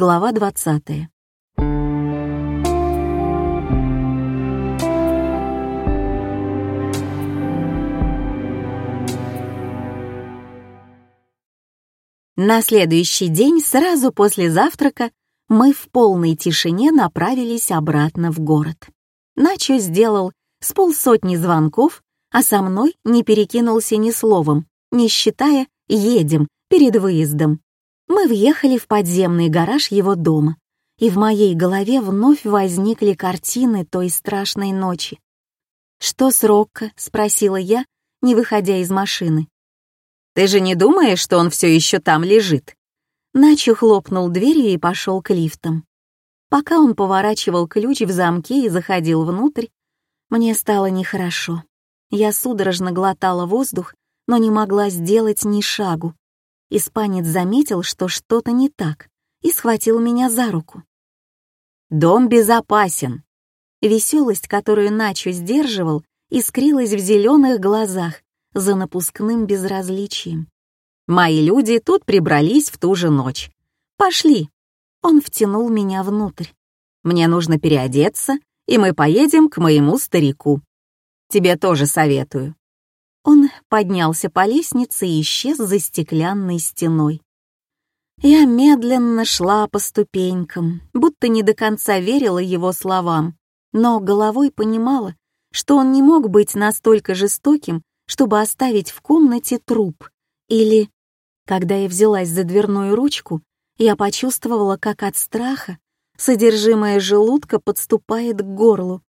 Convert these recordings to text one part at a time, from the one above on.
Глава 20. На следующий день, сразу после завтрака, мы в полной тишине направились обратно в город. Начо сделал с полсотни звонков, а со мной не перекинулся ни словом, не считая «едем» перед выездом. Мы въехали в подземный гараж его дома, и в моей голове вновь возникли картины той страшной ночи. «Что с Рокко?» — спросила я, не выходя из машины. «Ты же не думаешь, что он все еще там лежит?» Начо хлопнул дверью и пошел к лифтам. Пока он поворачивал ключ в замке и заходил внутрь, мне стало нехорошо. Я судорожно глотала воздух, но не могла сделать ни шагу. Испанец заметил, что что-то не так, и схватил меня за руку. «Дом безопасен!» Веселость, которую Начо сдерживал, искрилась в зеленых глазах за напускным безразличием. «Мои люди тут прибрались в ту же ночь. Пошли!» Он втянул меня внутрь. «Мне нужно переодеться, и мы поедем к моему старику. Тебе тоже советую. Он поднялся по лестнице и исчез за стеклянной стеной. Я медленно шла по ступенькам, будто не до конца верила его словам, но головой понимала, что он не мог быть настолько жестоким, чтобы оставить в комнате труп. Или, когда я взялась за дверную ручку, я почувствовала, как от страха содержимое желудка подступает к горлу.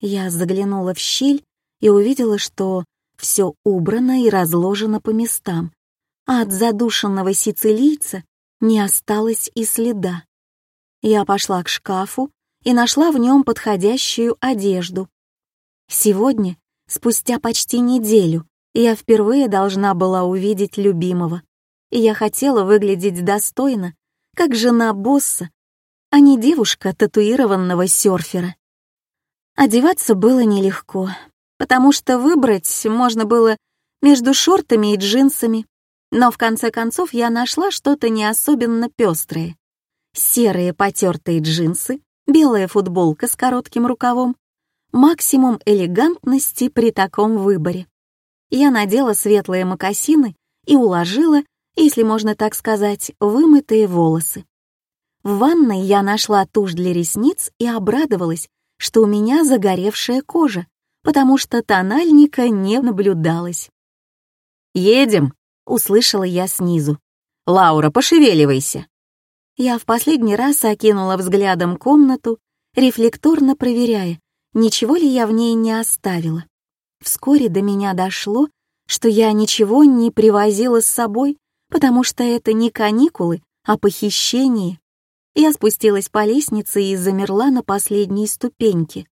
Я заглянула в щель и увидела, что все убрано и разложено по местам, а от задушенного сицилийца не осталось и следа. Я пошла к шкафу и нашла в нем подходящую одежду. Сегодня, спустя почти неделю, я впервые должна была увидеть любимого, и я хотела выглядеть достойно, как жена босса, а не девушка татуированного серфера. Одеваться было нелегко, потому что выбрать можно было между шортами и джинсами, но в конце концов я нашла что-то не особенно пестрое. Серые потертые джинсы, белая футболка с коротким рукавом, максимум элегантности при таком выборе. Я надела светлые мокасины и уложила, если можно так сказать, вымытые волосы. В ванной я нашла тушь для ресниц и обрадовалась, что у меня загоревшая кожа, потому что тональника не наблюдалось. «Едем!» — услышала я снизу. «Лаура, пошевеливайся!» Я в последний раз окинула взглядом комнату, рефлекторно проверяя, ничего ли я в ней не оставила. Вскоре до меня дошло, что я ничего не привозила с собой, потому что это не каникулы, а похищение. Я спустилась по лестнице и замерла на последней ступеньке.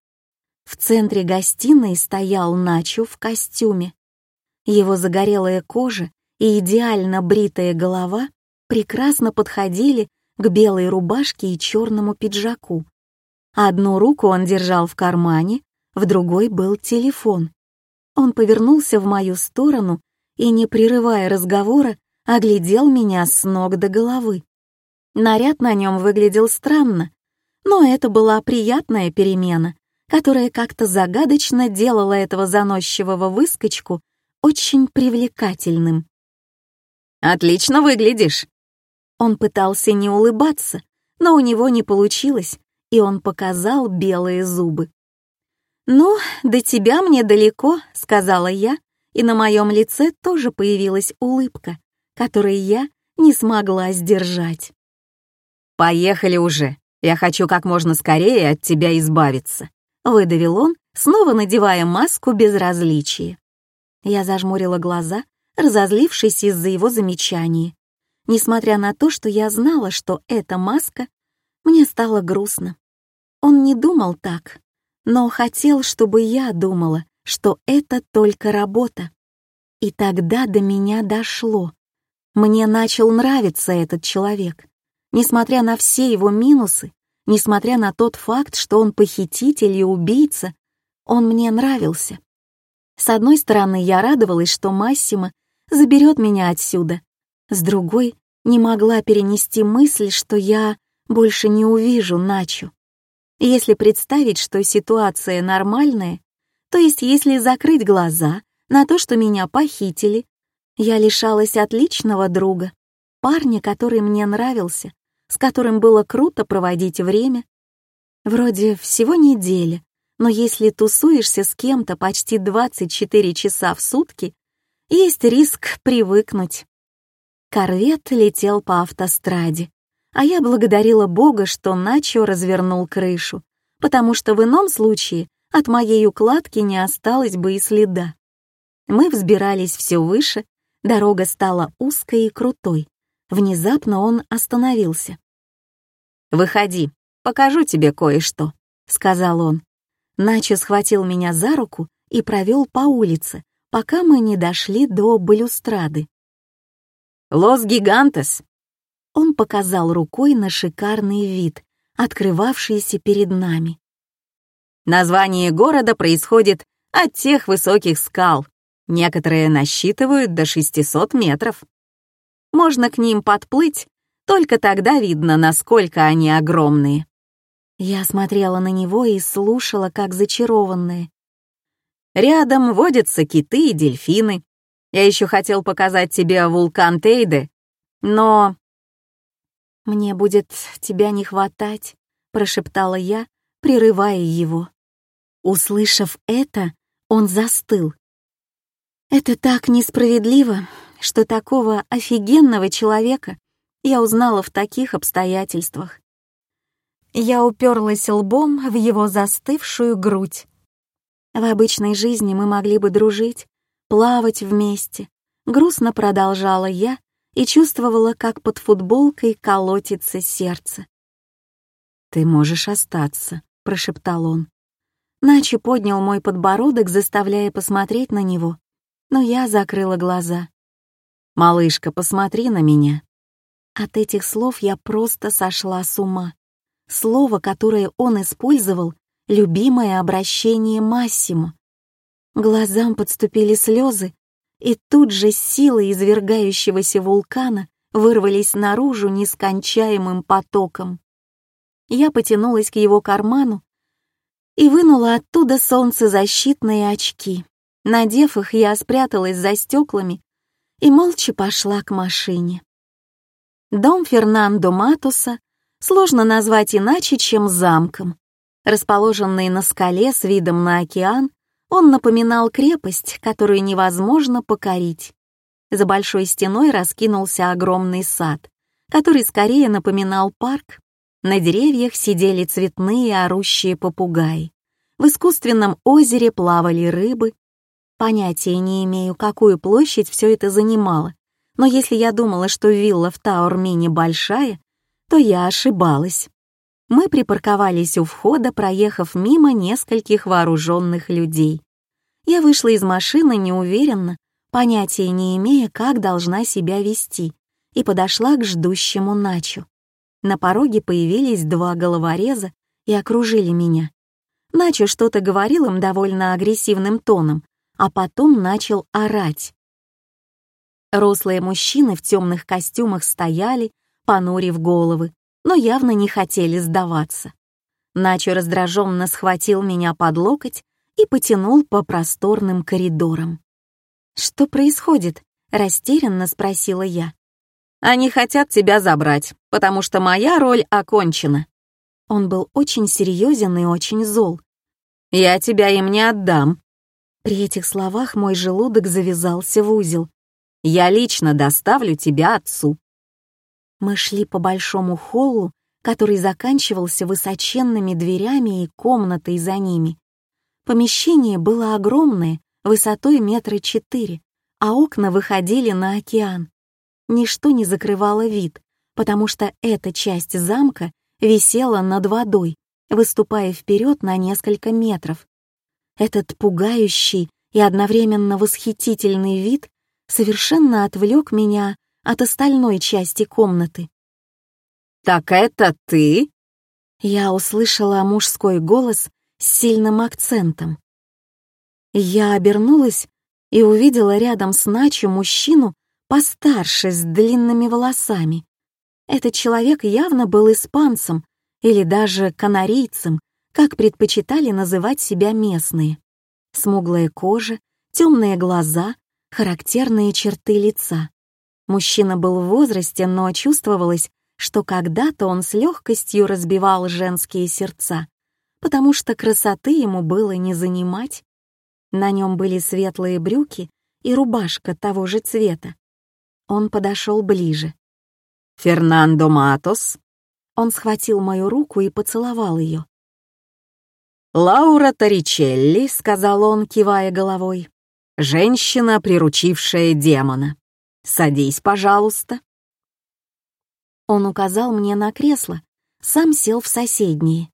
В центре гостиной стоял Начо в костюме. Его загорелая кожа и идеально бритая голова прекрасно подходили к белой рубашке и черному пиджаку. Одну руку он держал в кармане, в другой был телефон. Он повернулся в мою сторону и, не прерывая разговора, оглядел меня с ног до головы. Наряд на нем выглядел странно, но это была приятная перемена, которая как-то загадочно делала этого заносчивого выскочку очень привлекательным. «Отлично выглядишь!» Он пытался не улыбаться, но у него не получилось, и он показал белые зубы. «Ну, до тебя мне далеко», — сказала я, и на моем лице тоже появилась улыбка, которой я не смогла сдержать. «Поехали уже, я хочу как можно скорее от тебя избавиться», — выдавил он, снова надевая маску безразличия. Я зажмурила глаза, разозлившись из-за его замечаний. Несмотря на то, что я знала, что это маска, мне стало грустно. Он не думал так, но хотел, чтобы я думала, что это только работа. И тогда до меня дошло. Мне начал нравиться этот человек. Несмотря на все его минусы, Несмотря на тот факт, что он похититель и убийца, он мне нравился. С одной стороны, я радовалась, что Массимо заберет меня отсюда. С другой, не могла перенести мысль, что я больше не увижу Начу. Если представить, что ситуация нормальная, то есть если закрыть глаза на то, что меня похитили, я лишалась отличного друга, парня, который мне нравился, с которым было круто проводить время. Вроде всего неделя, но если тусуешься с кем-то почти 24 часа в сутки, есть риск привыкнуть. Корвет летел по автостраде, а я благодарила Бога, что Начо развернул крышу, потому что в ином случае от моей укладки не осталось бы и следа. Мы взбирались все выше, дорога стала узкой и крутой. Внезапно он остановился. «Выходи, покажу тебе кое-что», — сказал он. Начо схватил меня за руку и провел по улице, пока мы не дошли до балюстрады. «Лос Гигантес!» Он показал рукой на шикарный вид, открывавшийся перед нами. Название города происходит от тех высоких скал. Некоторые насчитывают до 600 метров. Можно к ним подплыть, только тогда видно, насколько они огромные. Я смотрела на него и слушала, как зачарованная. Рядом водятся киты и дельфины. Я еще хотел показать тебе вулкан Тейде, но... «Мне будет тебя не хватать», — прошептала я, прерывая его. Услышав это, он застыл. «Это так несправедливо, что такого офигенного человека я узнала в таких обстоятельствах. Я уперлась лбом в его застывшую грудь. В обычной жизни мы могли бы дружить, плавать вместе. Грустно продолжала я и чувствовала, как под футболкой колотится сердце. «Ты можешь остаться», — прошептал он. Начи поднял мой подбородок, заставляя посмотреть на него, но я закрыла глаза. «Малышка, посмотри на меня». От этих слов я просто сошла с ума. Слово, которое он использовал, любимое обращение Массимо. Глазам подступили слезы, и тут же силы извергающегося вулкана вырвались наружу нескончаемым потоком. Я потянулась к его карману и вынула оттуда солнцезащитные очки. Надев их, я спряталась за стеклами и молча пошла к машине. Дом Фернандо Матуса сложно назвать иначе, чем замком. Расположенный на скале с видом на океан, он напоминал крепость, которую невозможно покорить. За большой стеной раскинулся огромный сад, который скорее напоминал парк. На деревьях сидели цветные орущие попугаи. В искусственном озере плавали рыбы. Понятия не имею, какую площадь все это занимало, но если я думала, что вилла в Таурмине большая, то я ошибалась. Мы припарковались у входа, проехав мимо нескольких вооруженных людей. Я вышла из машины неуверенно, понятия не имея, как должна себя вести, и подошла к ждущему Начу. На пороге появились два головореза и окружили меня. Начо что-то говорил им довольно агрессивным тоном, а потом начал орать. Рослые мужчины в темных костюмах стояли, понурив головы, но явно не хотели сдаваться. Начо раздраженно схватил меня под локоть и потянул по просторным коридорам. «Что происходит?» — растерянно спросила я. «Они хотят тебя забрать, потому что моя роль окончена». Он был очень серьезен и очень зол. «Я тебя им не отдам». При этих словах мой желудок завязался в узел. «Я лично доставлю тебя отцу». Мы шли по большому холлу, который заканчивался высоченными дверями и комнатой за ними. Помещение было огромное, высотой метра четыре, а окна выходили на океан. Ничто не закрывало вид, потому что эта часть замка висела над водой, выступая вперед на несколько метров. Этот пугающий и одновременно восхитительный вид совершенно отвлек меня от остальной части комнаты. «Так это ты?» Я услышала мужской голос с сильным акцентом. Я обернулась и увидела рядом с Начо мужчину постарше, с длинными волосами. Этот человек явно был испанцем или даже канарийцем, как предпочитали называть себя местные. Смуглая кожа, темные глаза, характерные черты лица. Мужчина был в возрасте, но чувствовалось, что когда-то он с легкостью разбивал женские сердца, потому что красоты ему было не занимать. На нем были светлые брюки и рубашка того же цвета. Он подошел ближе. «Фернандо Матос?» Он схватил мою руку и поцеловал ее. «Лаура Торричелли», — сказал он, кивая головой, — «женщина, приручившая демона. Садись, пожалуйста». Он указал мне на кресло, сам сел в соседнее.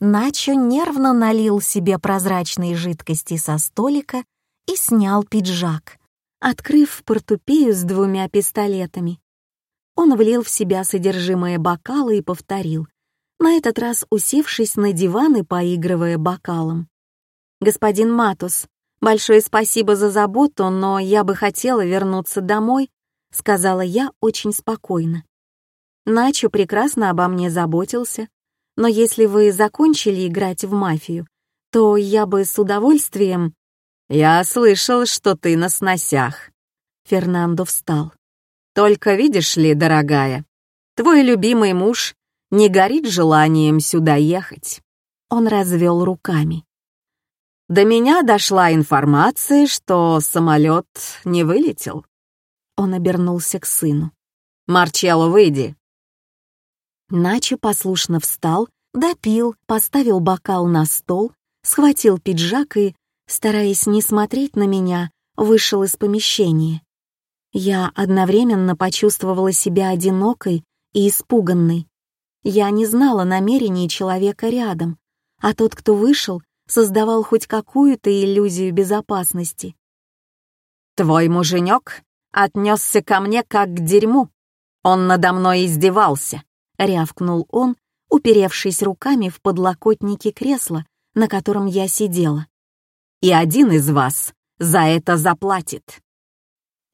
Начо нервно налил себе прозрачной жидкости со столика и снял пиджак, открыв портупею с двумя пистолетами. Он влил в себя содержимое бокала и повторил на этот раз усевшись на диван и поигрывая бокалом. «Господин Матус, большое спасибо за заботу, но я бы хотела вернуться домой», сказала я очень спокойно. Начо прекрасно обо мне заботился, но если вы закончили играть в мафию, то я бы с удовольствием... «Я слышал, что ты на сносях». Фернандо встал. «Только видишь ли, дорогая, твой любимый муж не горит желанием сюда ехать. Он развел руками. До меня дошла информация, что самолет не вылетел. Он обернулся к сыну. «Марчелло, выйди!» Начо послушно встал, допил, поставил бокал на стол, схватил пиджак и, стараясь не смотреть на меня, вышел из помещения. Я одновременно почувствовала себя одинокой и испуганной. Я не знала намерений человека рядом, а тот, кто вышел, создавал хоть какую-то иллюзию безопасности. «Твой муженек отнесся ко мне как к дерьму. Он надо мной издевался», — рявкнул он, уперевшись руками в подлокотники кресла, на котором я сидела. «И один из вас за это заплатит».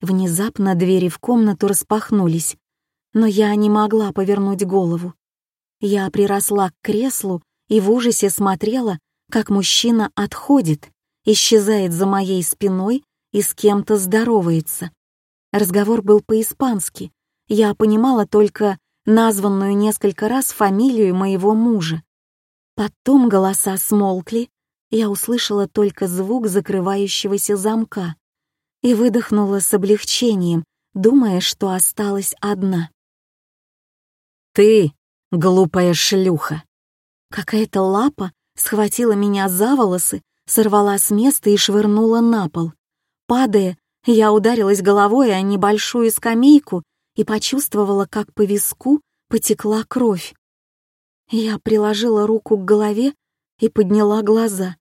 Внезапно двери в комнату распахнулись, но я не могла повернуть голову. Я приросла к креслу и в ужасе смотрела, как мужчина отходит, исчезает за моей спиной и с кем-то здоровается. Разговор был по-испански. Я понимала только названную несколько раз фамилию моего мужа. Потом голоса смолкли, я услышала только звук закрывающегося замка и выдохнула с облегчением, думая, что осталась одна. «Ты Глупая шлюха. Какая-то лапа схватила меня за волосы, сорвала с места и швырнула на пол. Падая, я ударилась головой о небольшую скамейку и почувствовала, как по виску потекла кровь. Я приложила руку к голове и подняла глаза.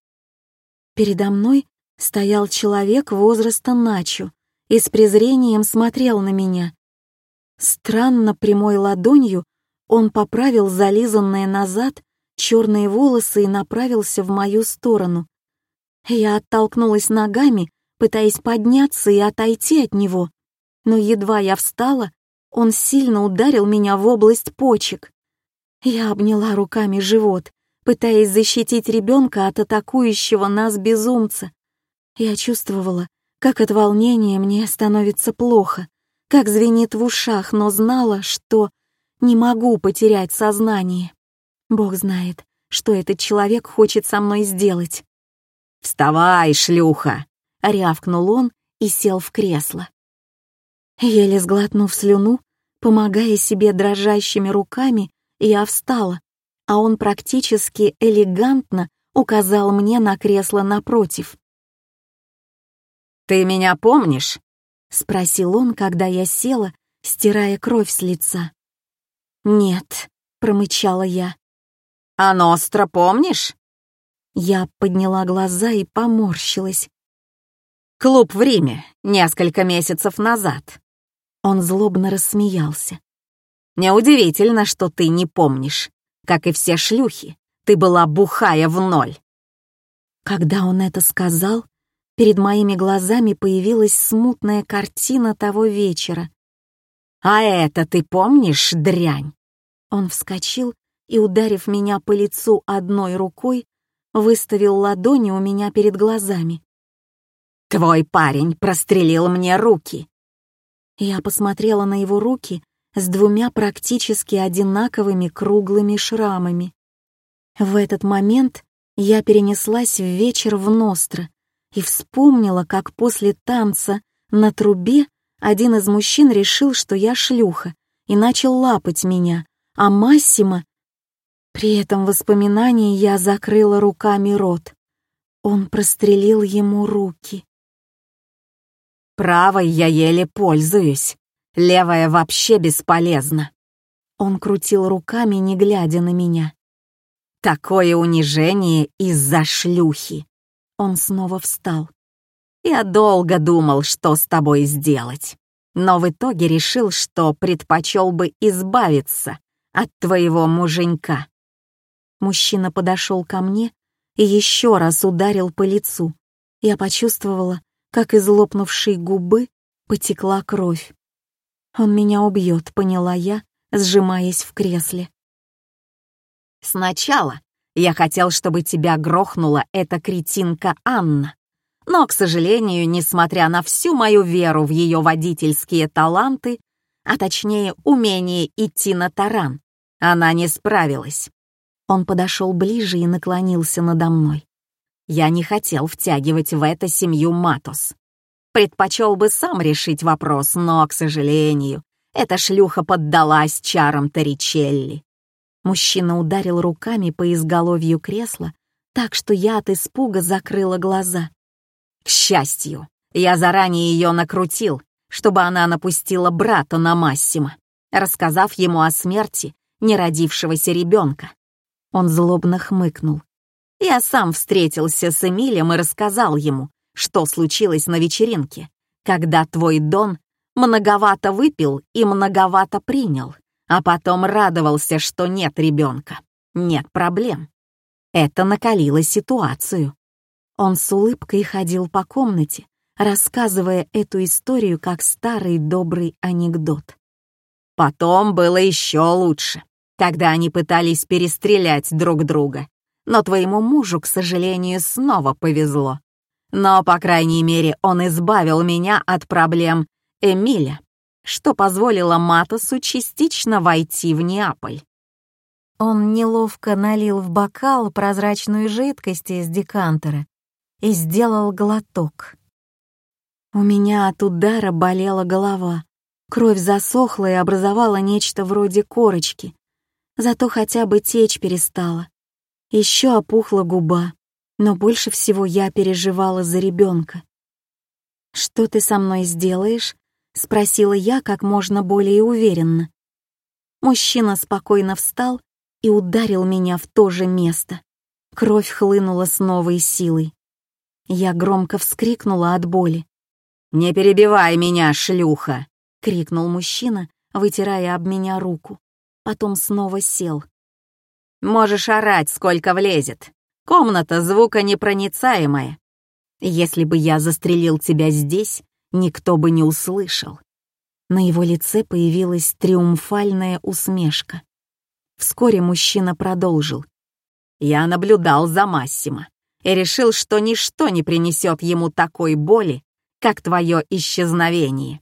Передо мной стоял человек возраста Начо и с презрением смотрел на меня. Странно прямой ладонью он поправил зализанные назад черные волосы и направился в мою сторону. Я оттолкнулась ногами, пытаясь подняться и отойти от него, но едва я встала, он сильно ударил меня в область почек. Я обняла руками живот, пытаясь защитить ребенка от атакующего нас безумца. Я чувствовала, как от волнения мне становится плохо, как звенит в ушах, но знала, что не могу потерять сознание. Бог знает, что этот человек хочет со мной сделать. «Вставай, шлюха!» — рявкнул он и сел в кресло. Еле сглотнув слюну, помогая себе дрожащими руками, я встала, а он практически элегантно указал мне на кресло напротив. «Ты меня помнишь?» — спросил он, когда я села, стирая кровь с лица. «Нет», — промычала я. «А Ностра помнишь?» Я подняла глаза и поморщилась. «Клуб в Риме, несколько месяцев назад». Он злобно рассмеялся. «Неудивительно, что ты не помнишь. Как и все шлюхи, ты была бухая в ноль». Когда он это сказал, перед моими глазами появилась смутная картина того вечера. А это ты помнишь, дрянь?» Он вскочил и, ударив меня по лицу одной рукой, выставил ладони у меня перед глазами. «Твой парень прострелил мне руки!» Я посмотрела на его руки с двумя практически одинаковыми круглыми шрамами. В этот момент я перенеслась в вечер в Ностро и вспомнила, как после танца на трубе один из мужчин решил, что я шлюха, и начал лапать меня, а Массимо... При этом воспоминании я закрыла руками рот. Он прострелил ему руки. Правой я еле пользуюсь, левая вообще бесполезна. Он крутил руками, не глядя на меня. Такое унижение из-за шлюхи. Он снова встал. Я долго думал, что с тобой сделать, но в итоге решил, что предпочел бы избавиться от твоего муженька. Мужчина подошел ко мне и еще раз ударил по лицу. Я почувствовала, как из лопнувшей губы потекла кровь. «Он меня убьет», — поняла я, сжимаясь в кресле. «Сначала я хотел, чтобы тебя грохнула эта кретинка Анна. Но, к сожалению, несмотря на всю мою веру в ее водительские таланты, а точнее умение идти на таран, она не справилась. Он подошел ближе и наклонился надо мной. Я не хотел втягивать в это семью Матос. Предпочел бы сам решить вопрос, но, к сожалению, эта шлюха поддалась чарам Торричелли. Мужчина ударил руками по изголовью кресла, так что я от испуга закрыла глаза. К счастью, я заранее ее накрутил, чтобы она напустила брата на Массима, рассказав ему о смерти неродившегося ребенка. Он злобно хмыкнул. Я сам встретился с Эмилем и рассказал ему, что случилось на вечеринке, когда твой Дон многовато выпил и многовато принял, а потом радовался, что нет ребенка, нет проблем. Это накалило ситуацию. Он с улыбкой ходил по комнате, рассказывая эту историю как старый добрый анекдот. Потом было еще лучше, когда они пытались перестрелять друг друга. Но твоему мужу, к сожалению, снова повезло. Но, по крайней мере, он избавил меня от проблем Эмиля, что позволило Матосу частично войти в Неаполь. Он неловко налил в бокал прозрачную жидкость из декантера и сделал глоток. У меня от удара болела голова. Кровь засохла и образовала нечто вроде корочки. Зато хотя бы течь перестала. Еще опухла губа, но больше всего я переживала за ребенка. «Что ты со мной сделаешь?» — спросила я как можно более уверенно. Мужчина спокойно встал и ударил меня в то же место. Кровь хлынула с новой силой. Я громко вскрикнула от боли. «Не перебивай меня, шлюха!» — крикнул мужчина, вытирая об меня руку. Потом снова сел. «Можешь орать, сколько влезет. Комната звуконепроницаемая. Если бы я застрелил тебя здесь, никто бы не услышал». На его лице появилась триумфальная усмешка. Вскоре мужчина продолжил. «Я наблюдал за Массимо и решил, что ничто не принесет ему такой боли, как твое исчезновение.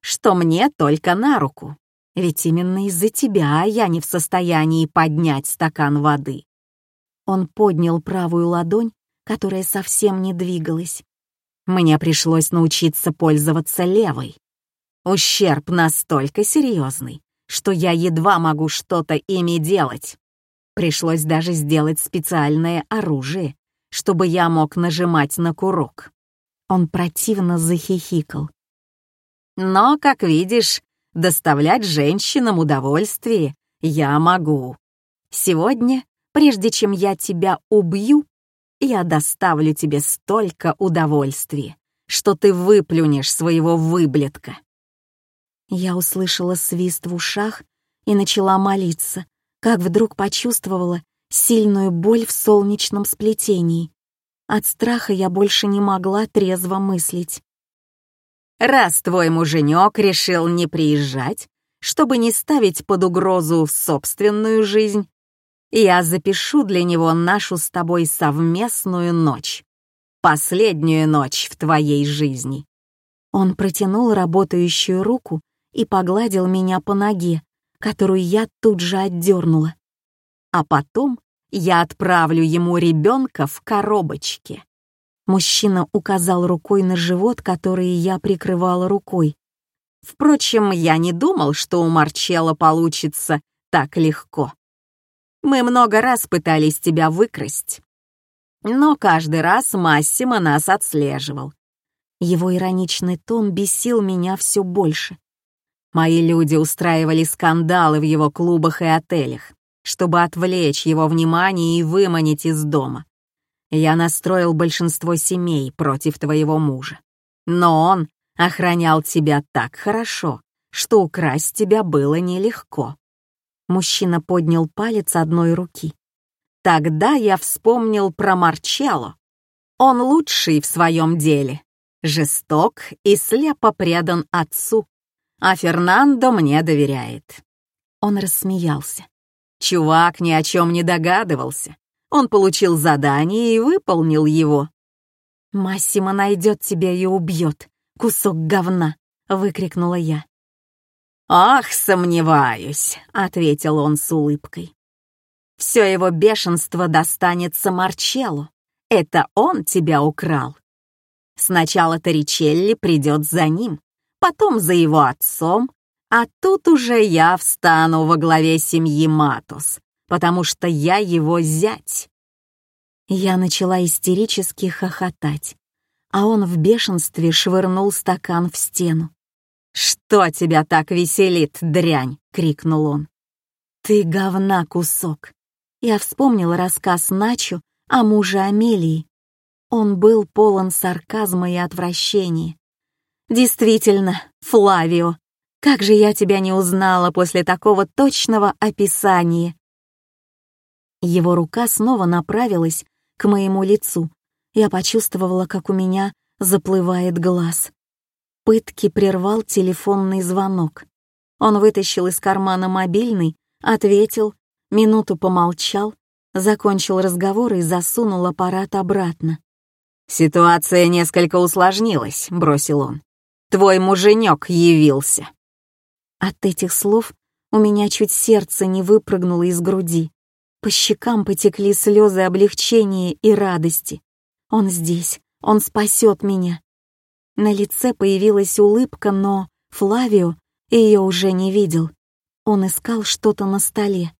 Что мне только на руку, ведь именно из-за тебя я не в состоянии поднять стакан воды. Он поднял правую ладонь, которая совсем не двигалась. Мне пришлось научиться пользоваться левой. Ущерб настолько серьезный, что я едва могу что-то ими делать. Пришлось даже сделать специальное оружие, чтобы я мог нажимать на курок. Он противно захихикал. Но, как видишь, доставлять женщинам удовольствие я могу. Сегодня, прежде чем я тебя убью, я доставлю тебе столько удовольствия, что ты выплюнешь своего выблетка. Я услышала свист в ушах и начала молиться, как вдруг почувствовала, сильную боль в солнечном сплетении. От страха я больше не могла трезво мыслить. «Раз твой муженек решил не приезжать, чтобы не ставить под угрозу собственную жизнь, я запишу для него нашу с тобой совместную ночь. Последнюю ночь в твоей жизни. Он протянул работающую руку и погладил меня по ноге, которую я тут же отдернула. А потом я отправлю ему ребенка в коробочке. Мужчина указал рукой на живот, который я прикрывала рукой. Впрочем, я не думал, что у Марчелла получится так легко. Мы много раз пытались тебя выкрасть. Но каждый раз Массимо нас отслеживал. Его ироничный тон бесил меня все больше. Мои люди устраивали скандалы в его клубах и отелях, чтобы отвлечь его внимание и выманить из дома. Я настроил большинство семей против твоего мужа. Но он охранял тебя так хорошо, что украсть тебя было нелегко. Мужчина поднял палец одной руки. Тогда я вспомнил про Марчелло. Он лучший в своем деле, жесток и слепо предан отцу, а Фернандо мне доверяет. Он рассмеялся. Чувак ни о чем не догадывался. Он получил задание и выполнил его. «Массимо найдет тебя и убьет, кусок говна!» — выкрикнула я. «Ах, сомневаюсь», — ответил он с улыбкой. «Все его бешенство достанется Марчеллу. Это он тебя украл. Сначала Торричелли придет за ним, потом за его отцом, а тут уже я встану во главе семьи Матус, потому что я его зять». Я начала истерически хохотать, а он в бешенстве швырнул стакан в стену. «Что тебя так веселит, дрянь?» — крикнул он. «Ты говна кусок!» Я вспомнила рассказ Начо о муже Амелии. Он был полон сарказма и отвращения. «Действительно, Флавио, как же я тебя не узнала после такого точного описания!» Его рука снова направилась к моему лицу. Я почувствовала, как у меня заплывает глаз. Пытки прервал телефонный звонок. Он вытащил из кармана мобильный, ответил, минуту помолчал, закончил разговор и засунул аппарат обратно. «Ситуация несколько усложнилась», — бросил он. «Твой муженек явился». От этих слов у меня чуть сердце не выпрыгнуло из груди. По щекам потекли слезы облегчения и радости. Он здесь, он спасет меня. На лице появилась улыбка, но Флавио ее уже не видел. Он искал что-то на столе.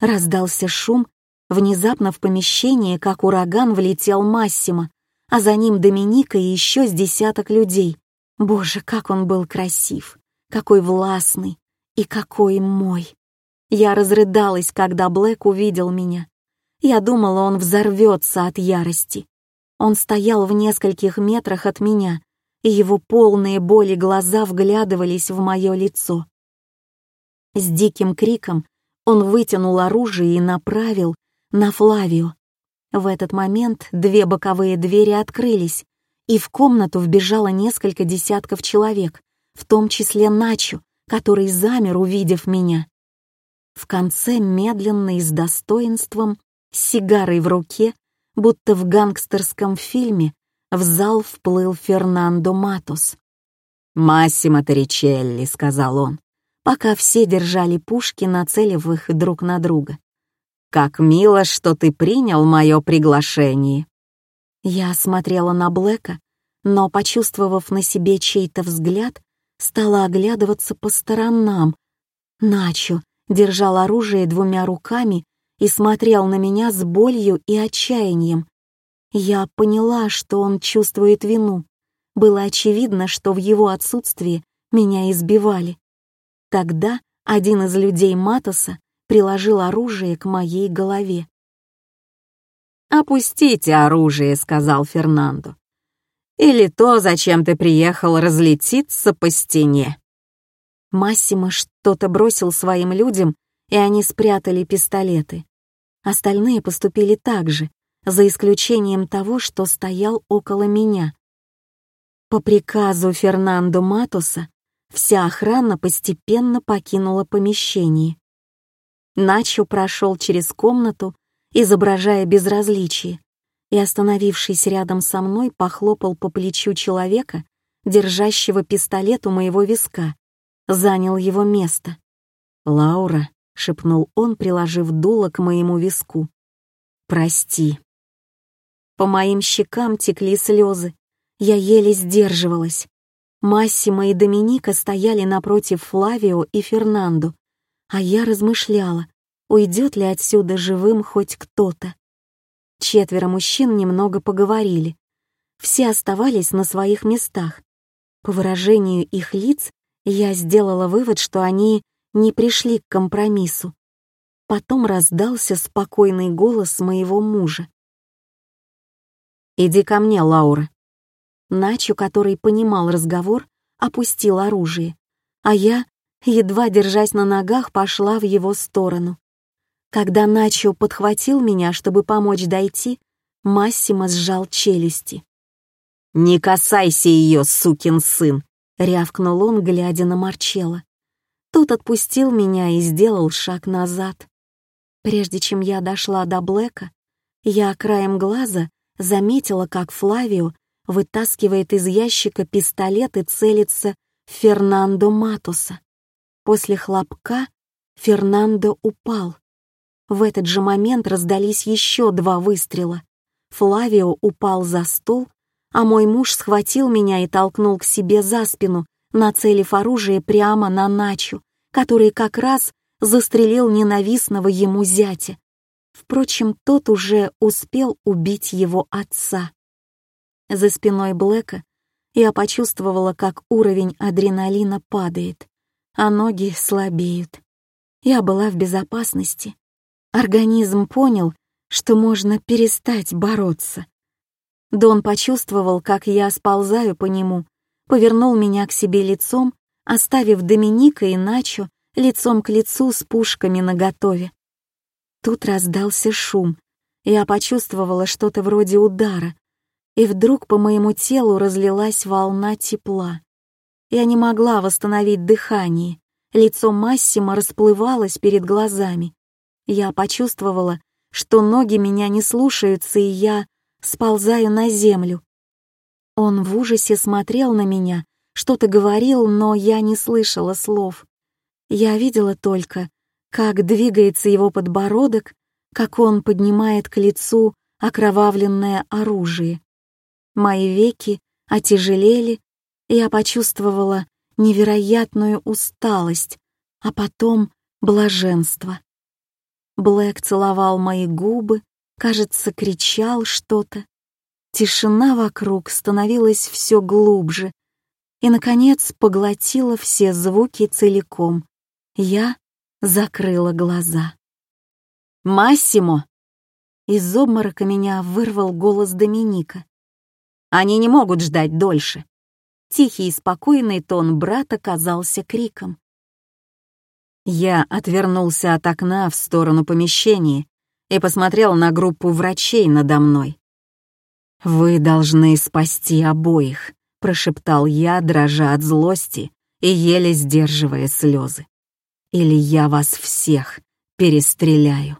Раздался шум, внезапно в помещение, как ураган, влетел Массимо, а за ним Доминика и еще с десяток людей. Боже, как он был красив, какой властный и какой мой. Я разрыдалась, когда Блэк увидел меня. Я думала, он взорвется от ярости. Он стоял в нескольких метрах от меня, и его полные боли глаза вглядывались в мое лицо. С диким криком он вытянул оружие и направил на Флавию. В этот момент две боковые двери открылись, и в комнату вбежало несколько десятков человек, в том числе Начо, который замер, увидев меня. В конце медленно и с достоинством, с сигарой в руке, будто в гангстерском фильме, в зал вплыл Фернандо Матус. «Массимо Торричелли», — сказал он, пока все держали пушки, нацелив их друг на друга. «Как мило, что ты принял мое приглашение». Я смотрела на Блэка, но, почувствовав на себе чей-то взгляд, стала оглядываться по сторонам. Начо, держал оружие двумя руками и смотрел на меня с болью и отчаянием. Я поняла, что он чувствует вину. Было очевидно, что в его отсутствии меня избивали. Тогда один из людей Матоса приложил оружие к моей голове. «Опустите оружие», — сказал Фернандо. «Или то, зачем ты приехал, разлетиться по стене». Массимо что-то бросил своим людям, и они спрятали пистолеты. Остальные поступили так же, за исключением того, что стоял около меня. По приказу Фернандо Матоса вся охрана постепенно покинула помещение. Начо прошел через комнату, изображая безразличие, и, остановившись рядом со мной, похлопал по плечу человека, держащего пистолет у моего виска, занял его место. «Лаура», — шепнул он, приложив дуло к моему виску, — «прости». По моим щекам текли слезы, я еле сдерживалась. Массимо и Доминика стояли напротив Флавио и Фернандо, а я размышляла, уйдет ли отсюда живым хоть кто-то. Четверо мужчин немного поговорили. Все оставались на своих местах. По выражению их лиц я сделала вывод, что они не пришли к компромиссу. Потом раздался спокойный голос моего мужа. «Иди ко мне, Лаура». Начо, который понимал разговор, опустил оружие, а я, едва держась на ногах, пошла в его сторону. Когда Начо подхватил меня, чтобы помочь дойти, Массимо сжал челюсти. «Не касайся ее, сукин сын!» — рявкнул он, глядя на Марчелло. Тот отпустил меня и сделал шаг назад. Прежде чем я дошла до Блэка, я краем глаза заметила, как Флавио вытаскивает из ящика пистолет и целится в Фернандо Матуса. После хлопка Фернандо упал. В этот же момент раздались еще два выстрела. Флавио упал за стол, а мой муж схватил меня и толкнул к себе за спину, нацелив оружие прямо на Начу, который как раз застрелил ненавистного ему зятя. Впрочем, тот уже успел убить его отца. За спиной Блэка я почувствовала, как уровень адреналина падает, а ноги слабеют. Я была в безопасности. Организм понял, что можно перестать бороться. Дон почувствовал, как я сползаю по нему, повернул меня к себе лицом, оставив Доминика и Начо лицом к лицу с пушками наготове. Тут раздался шум. Я почувствовала что-то вроде удара, и вдруг по моему телу разлилась волна тепла. Я не могла восстановить дыхание, лицо Массима расплывалось перед глазами. Я почувствовала, что ноги меня не слушаются, и я сползаю на землю. Он в ужасе смотрел на меня, что-то говорил, но я не слышала слов. Я видела только, как двигается его подбородок, как он поднимает к лицу окровавленное оружие. Мои веки отяжелели, я почувствовала невероятную усталость, а потом блаженство. Блэк целовал мои губы, кажется, кричал что-то. Тишина вокруг становилась все глубже и, наконец, поглотила все звуки целиком. Я закрыла глаза. «Массимо!» Из обморока меня вырвал голос Доминика. «Они не могут ждать дольше!» Тихий и спокойный тон брата казался криком. Я отвернулся от окна в сторону помещения и посмотрел на группу врачей надо мной. «Вы должны спасти обоих», — прошептал я, дрожа от злости и еле сдерживая слезы. «Или я вас всех перестреляю».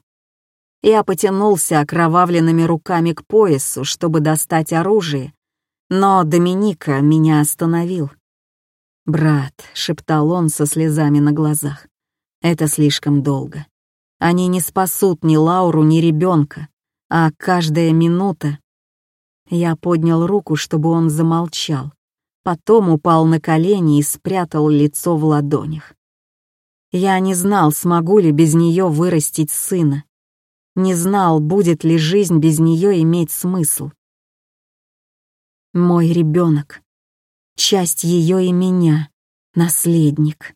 Я потянулся окровавленными руками к поясу, чтобы достать оружие, но Доминика меня остановил. «Брат», — шептал он со слезами на глазах, это слишком долго. Они не спасут ни Лауру, ни ребенка, а каждая минута... Я поднял руку, чтобы он замолчал, потом упал на колени и спрятал лицо в ладонях. Я не знал, смогу ли без нее вырастить сына. Не знал, будет ли жизнь без нее иметь смысл. Мой ребенок, часть ее и меня, наследник.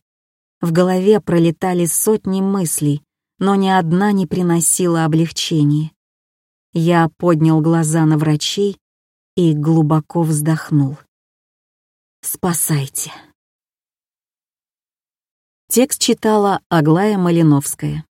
В голове пролетали сотни мыслей, но ни одна не приносила облегчения. Я поднял глаза на врачей и глубоко вздохнул. «Спасайте». Текст читала Аглая Малиновская.